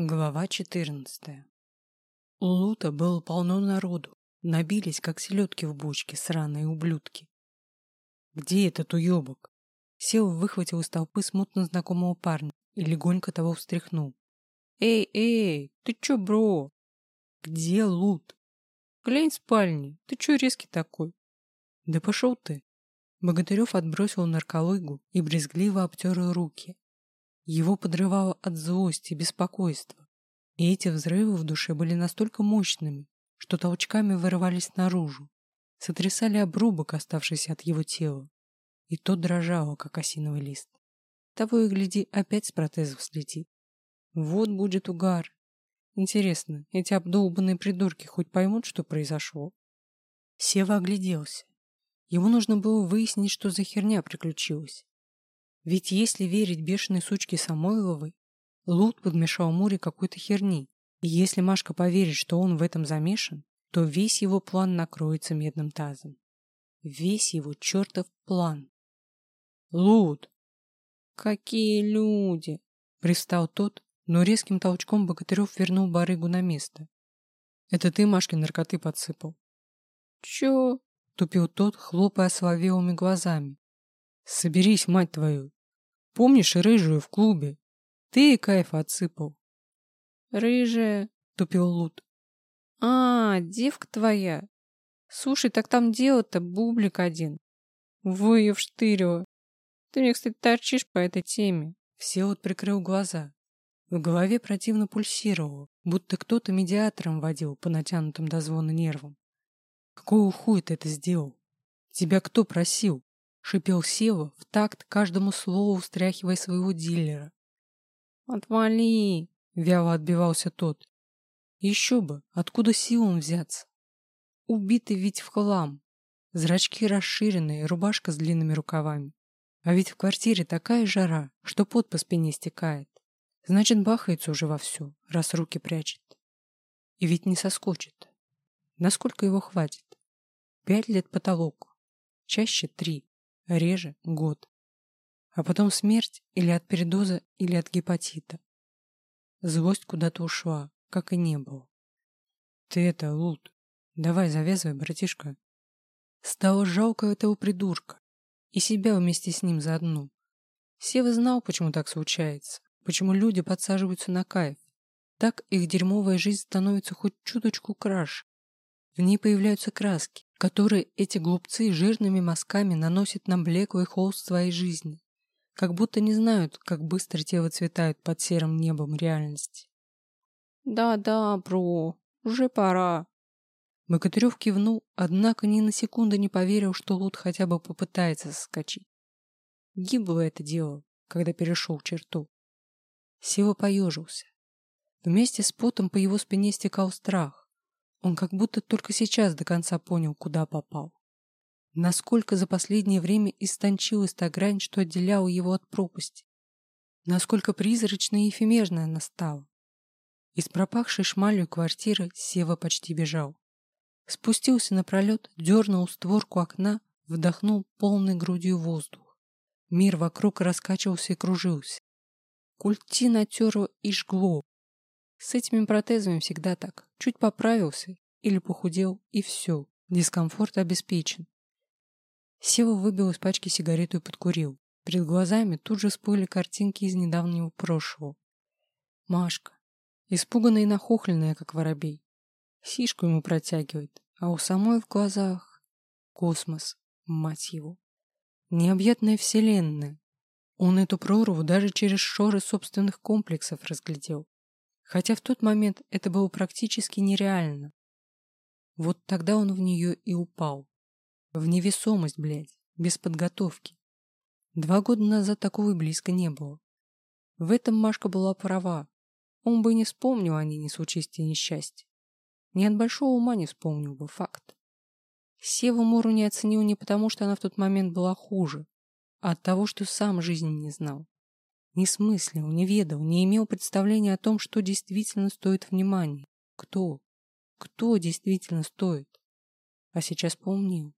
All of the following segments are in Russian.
Глава 14 У Лута было полно народу. Набились, как селедки в бочке, сраные ублюдки. «Где этот уебок?» Сел выхватил из толпы смутно знакомого парня и легонько того встряхнул. «Эй, эй, ты чё, бро?» «Где Лут?» «Глянь в спальне, ты чё резкий такой?» «Да пошел ты!» Богатырев отбросил нарколыгу и брезгливо обтер руки. Его подрывало от злости и беспокойства. И эти взрывы в душе были настолько мощными, что толчками вырывались наружу, сотрясали обрубок, оставшийся от его тела, и тот дрожало, как осиновый лист. Того и гляди, опять с протезов слетит. Вот будет угар. Интересно, эти обдолбанные придурки хоть поймут, что произошло? Сева огляделся. Ему нужно было выяснить, что за херня приключилась. Ведь если верить бешеной сучке Самойловой, Лут подмешал Муре какой-то херни, и если Машка поверит, что он в этом замешан, то весь его план накроется медным тазом. Весь его чертов план. Лут! Какие люди! Пристал тот, но резким толчком Богатырев вернул барыгу на место. Это ты Машке наркоты подсыпал? Чё? Тупил тот, хлопая соловелыми глазами. Соберись, мать твою. Помнишь рыжую в клубе? Ты и кайф отсыпал. Рыжая, тупил Лут. А, девка твоя. Слушай, так там дело-то бублик один. Вы ее вштырила. Ты мне, кстати, торчишь по этой теме. Все вот прикрыл глаза. В голове противно пульсировало, будто кто-то медиатором водил по натянутым до звона нервам. Какого хуя ты это сделал? Тебя кто просил? Шипел Сева в такт каждому слову, встряхивая своего дилера. Отвали! Вяло отбивался тот. Еще бы, откуда силам взяться? Убитый ведь в хлам. Зрачки расширенные, рубашка с длинными рукавами. А ведь в квартире такая жара, что пот по спине стекает. Значит, бахается уже вовсю, раз руки прячет. И ведь не соскочит. Насколько его хватит? Пять лет потолок. Чаще три. Реже год. А потом смерть или от передоза, или от гепатита. Злость куда-то ушла, как и не было. Ты это, Лут, давай завязывай, братишка. Стало жалко этого придурка. И себя вместе с ним заодно. Сева знал, почему так случается, почему люди подсаживаются на кайф. Так их дерьмовая жизнь становится хоть чуточку краше. В ней появляются краски, которые эти глупцы жирными мазками наносят на блеклый холст своей жизни, как будто не знают, как быстро те выцветают под серым небом реальности. «Да-да, бро, уже пора». Богатырев кивнул, однако ни на секунду не поверил, что Лут хотя бы попытается соскочить. Гибло это дело, когда перешел черту. Сева поежился. Вместе с потом по его спине стекал страх. Он как будто только сейчас до конца понял, куда попал. Насколько за последнее время истончилась та грань, что отделяла его от пропасти. Насколько призрачной и эфемерной она стала. Из пропахшей шмалью квартиры Сева почти бежал. Спустился напролет, дернул створку окна, вдохнул полной грудью воздух. Мир вокруг раскачивался и кружился. Культи натеро и жгло, с этими протезами всегда так. Чуть поправился или похудел, и все. Дискомфорт обеспечен. Сева выбил из пачки сигарету и подкурил. Перед глазами тут же всплыли картинки из недавнего прошлого. Машка. Испуганная и нахохленная, как воробей. Сишку ему протягивает, а у самой в глазах космос, мать его. Необъятная вселенная. Он эту прорву даже через шоры собственных комплексов разглядел. Хотя в тот момент это было практически нереально. Вот тогда он в нее и упал. В невесомость, блядь, без подготовки. Два года назад такого и близко не было. В этом Машка была права. Он бы не вспомнил о ней, не случись те несчастья. Ни от большого ума не вспомнил бы, факт. Сева Мору не оценил не потому, что она в тот момент была хуже, а от того, что сам жизни не знал. Не смыслил, не ведал, не имел представления о том, что действительно стоит внимания. Кто? Кто действительно стоит? А сейчас помнил.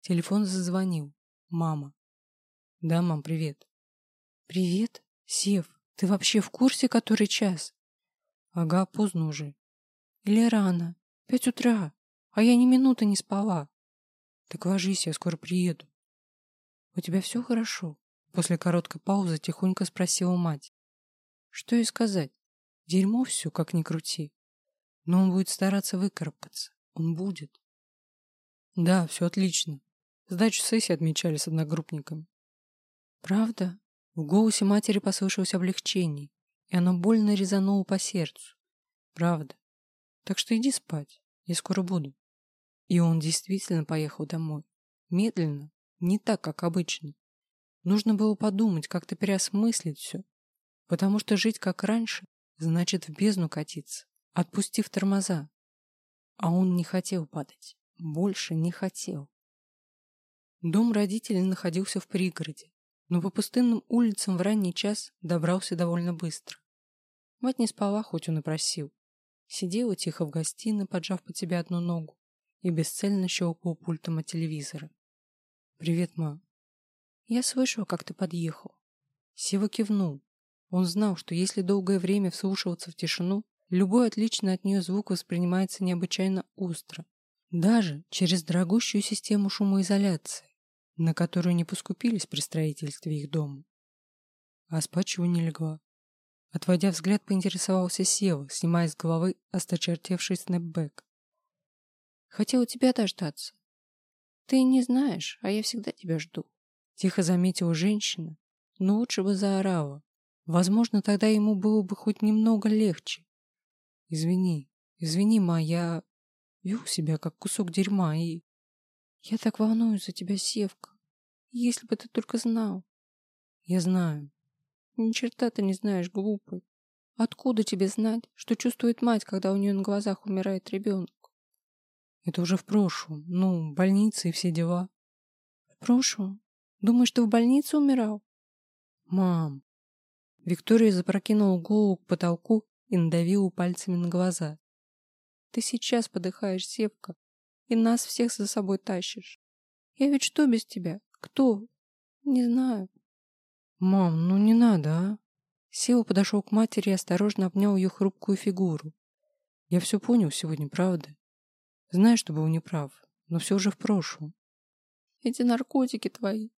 Телефон зазвонил. Мама. Да, мам, привет. Привет? Сев, ты вообще в курсе, который час? Ага, поздно уже. Или рано. Пять утра. А я ни минуты не спала. Так ложись, я скоро приеду. У тебя все хорошо? После короткой паузы тихонько спросила мать. Что ей сказать? Дерьмо все, как ни крути. Но он будет стараться выкарабкаться. Он будет. Да, все отлично. Сдачу сессии отмечали с одногруппниками. Правда? В голосе матери послышалось облегчение, и оно больно резануло по сердцу. Правда. Так что иди спать, я скоро буду. И он действительно поехал домой. Медленно, не так, как обычно. Нужно было подумать, как-то переосмыслить все. Потому что жить как раньше, значит в бездну катиться, отпустив тормоза. А он не хотел падать. Больше не хотел. Дом родителей находился в пригороде, но по пустынным улицам в ранний час добрался довольно быстро. Мать не спала, хоть он и просил. Сидела тихо в гостиной, поджав под себя одну ногу, и бесцельно щелкала пультом от телевизора. «Привет, ма». «Я слышала, как ты подъехал». Сева кивнул. Он знал, что если долгое время вслушиваться в тишину, любой отличный от нее звук воспринимается необычайно остро. Даже через дорогущую систему шумоизоляции на которую не поскупились при строительстве их дома. А спать не легла. Отводя взгляд, поинтересовался Сева, снимая с головы осточертевший снэпбэк. «Хотела тебя дождаться. Ты не знаешь, а я всегда тебя жду», — тихо заметила женщина, но лучше бы заорала. Возможно, тогда ему было бы хоть немного легче. «Извини, извини, ма, я вел себя как кусок дерьма и...» Я так волнуюсь за тебя, Севка. Если бы ты только знал. Я знаю. Ни черта ты не знаешь, глупый. Откуда тебе знать, что чувствует мать, когда у нее на глазах умирает ребенок? Это уже в прошлом. Ну, больница и все дела. В прошлом? Думаешь, ты в больнице умирал? Мам. Виктория запрокинула голову к потолку и надавила пальцами на глаза. Ты сейчас подыхаешь, Севка и нас всех за собой тащишь. Я ведь что без тебя? Кто? Не знаю. Мам, ну не надо, а? Сева подошел к матери и осторожно обнял ее хрупкую фигуру. Я все понял сегодня, правда? Знаю, что был неправ, но все уже в прошлом. Эти наркотики твои.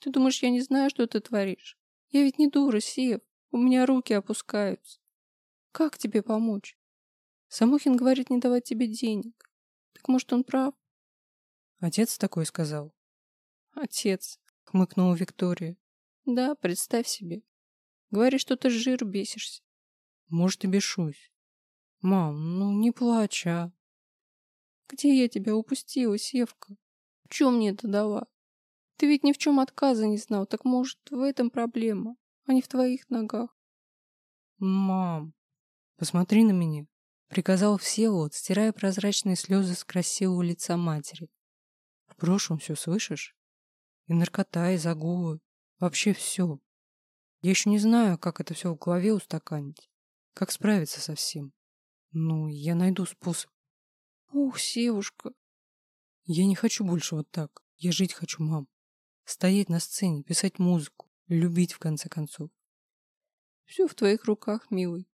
Ты думаешь, я не знаю, что ты творишь? Я ведь не дура, Сев. У меня руки опускаются. Как тебе помочь? Самохин говорит не давать тебе денег. Так может, он прав? Отец такой сказал. Отец, хмыкнула Виктория. Да, представь себе. Говоришь, что ты жир бесишься. Может, и бешусь. Мам, ну не плачь, а. Где я тебя упустила, Севка? В чем мне это дала? Ты ведь ни в чем отказа не знал, так может, в этом проблема, а не в твоих ногах. Мам, посмотри на меня приказал Всеволод, стирая прозрачные слезы с красивого лица матери. В прошлом все слышишь? И наркота, и загулы. Вообще все. Я еще не знаю, как это все в голове устаканить. Как справиться со всем. Ну, я найду способ. Ух, Севушка. Я не хочу больше вот так. Я жить хочу, мам. Стоять на сцене, писать музыку, любить в конце концов. Все в твоих руках, милый.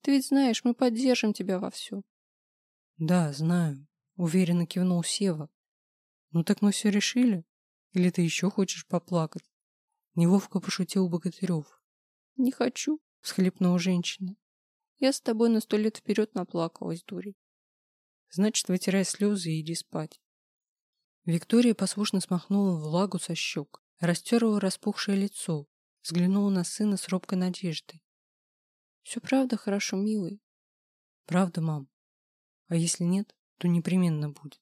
Ты ведь знаешь, мы поддержим тебя во всем. Да, знаю, уверенно кивнул Сева. Ну так мы все решили? Или ты еще хочешь поплакать? Неловко пошутил Богатырев. Не хочу, всхлипнула женщина. Я с тобой на сто лет вперед наплакалась, дурей. Значит, вытирай слезы и иди спать. Виктория послушно смахнула влагу со щек, растерла распухшее лицо, взглянула на сына с робкой надеждой. Все правда хорошо, милый. Правда, мам. А если нет, то непременно будет.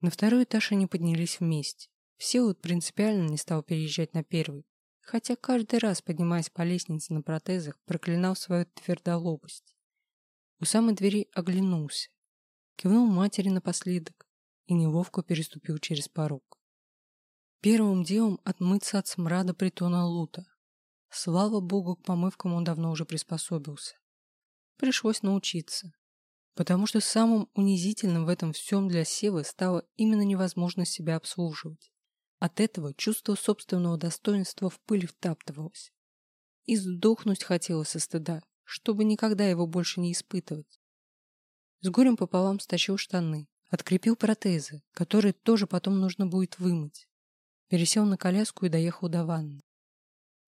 На второй этаж они поднялись вместе. Всеволод принципиально не стал переезжать на первый, хотя каждый раз, поднимаясь по лестнице на протезах, проклинал свою твердолобость. У самой двери оглянулся, кивнул матери напоследок и неловко переступил через порог. Первым делом отмыться от смрада притона Лута, Слава богу, к помывкам он давно уже приспособился. Пришлось научиться. Потому что самым унизительным в этом всем для Севы стало именно невозможность себя обслуживать. От этого чувство собственного достоинства в пыль втаптывалось. И сдохнуть хотелось со стыда, чтобы никогда его больше не испытывать. С горем пополам стащил штаны, открепил протезы, которые тоже потом нужно будет вымыть. Пересел на коляску и доехал до ванны.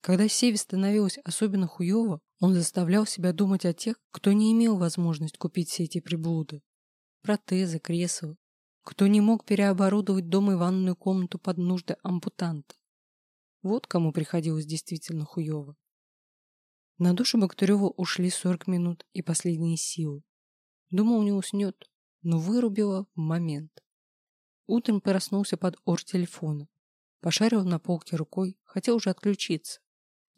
Когда Севе становилось особенно хуево, он заставлял себя думать о тех, кто не имел возможность купить все эти приблуды. Протезы, кресла, кто не мог переоборудовать дом и ванную комнату под нужды ампутанта. Вот кому приходилось действительно хуево. На душу Богатырева ушли 40 минут и последние силы. Думал, не уснет, но вырубила в момент. Утром проснулся под ор телефона. Пошарил на полке рукой, хотел уже отключиться,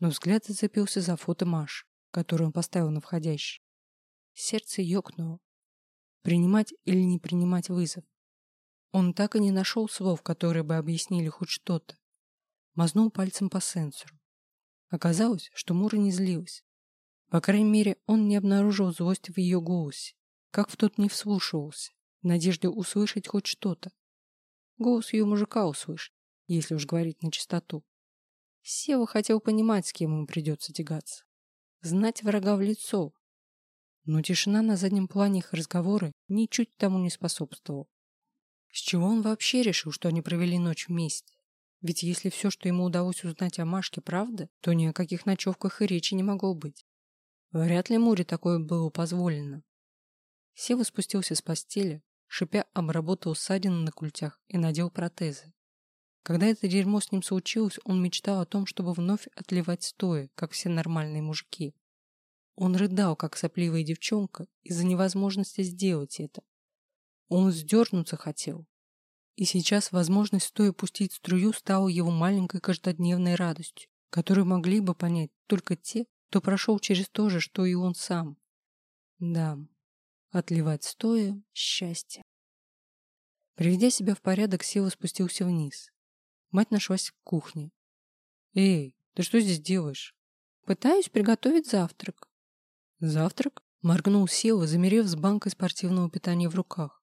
но взгляд зацепился за фото Маш, которую он поставил на входящий. Сердце ёкнуло. Принимать или не принимать вызов? Он так и не нашел слов, которые бы объяснили хоть что-то. Мазнул пальцем по сенсору. Оказалось, что Мура не злилась. По крайней мере, он не обнаружил злости в ее голосе, как в тот не вслушивался, в надежде услышать хоть что-то. Голос ее мужика услышать, если уж говорить на чистоту. Сева хотел понимать, с кем ему придется тягаться. Знать врага в лицо. Но тишина на заднем плане их разговора ничуть тому не способствовала. С чего он вообще решил, что они провели ночь вместе? Ведь если все, что ему удалось узнать о Машке, правда, то ни о каких ночевках и речи не могло быть. Вряд ли Муре такое было позволено. Сева спустился с постели, шипя обработал ссадины на культях и надел протезы. Когда это дерьмо с ним случилось, он мечтал о том, чтобы вновь отливать стоя, как все нормальные мужики. Он рыдал, как сопливая девчонка, из-за невозможности сделать это. Он вздернуться хотел. И сейчас возможность стоя пустить струю стала его маленькой каждодневной радостью, которую могли бы понять только те, кто прошел через то же, что и он сам. Да, отливать стоя – счастье. Приведя себя в порядок, Сева спустился вниз. Мать нашлась в кухне. «Эй, ты что здесь делаешь?» «Пытаюсь приготовить завтрак». «Завтрак?» – моргнул Сева, замерев с банкой спортивного питания в руках.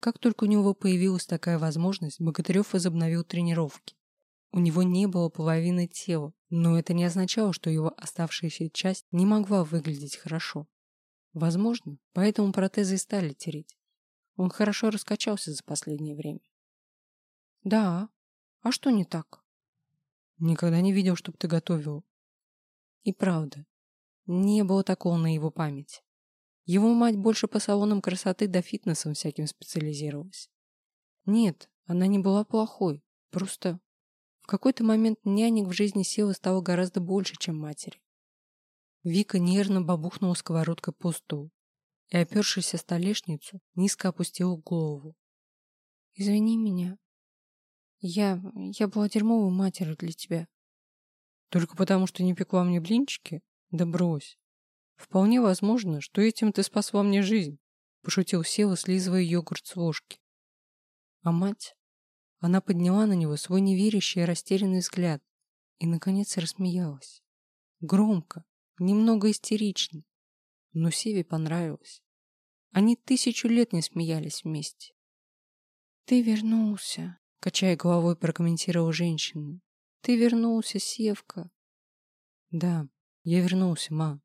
Как только у него появилась такая возможность, Богатырев возобновил тренировки. У него не было половины тела, но это не означало, что его оставшаяся часть не могла выглядеть хорошо. Возможно, поэтому протезы и стали тереть. Он хорошо раскачался за последнее время. Да, а что не так? Никогда не видел, чтоб ты готовил. И правда, не было такого на его память. Его мать больше по салонам красоты да фитнесом всяким специализировалась. Нет, она не была плохой. Просто в какой-то момент нянек в жизни Севы стало гораздо больше, чем матери. Вика нервно бабухнула сковородкой по столу и, опершись о столешницу, низко опустила голову. «Извини меня. Я... я была дерьмовой матерью для тебя». «Только потому, что не пекла мне блинчики? Да брось. Вполне возможно, что этим ты спасла мне жизнь, пошутил Сева, слизывая йогурт с ложки. А мать? Она подняла на него свой неверящий и растерянный взгляд и, наконец, рассмеялась. Громко, немного истерично. Но Севе понравилось. Они тысячу лет не смеялись вместе. «Ты вернулся», — качая головой, прокомментировала женщина. «Ты вернулся, Севка». «Да, я вернулся, ма.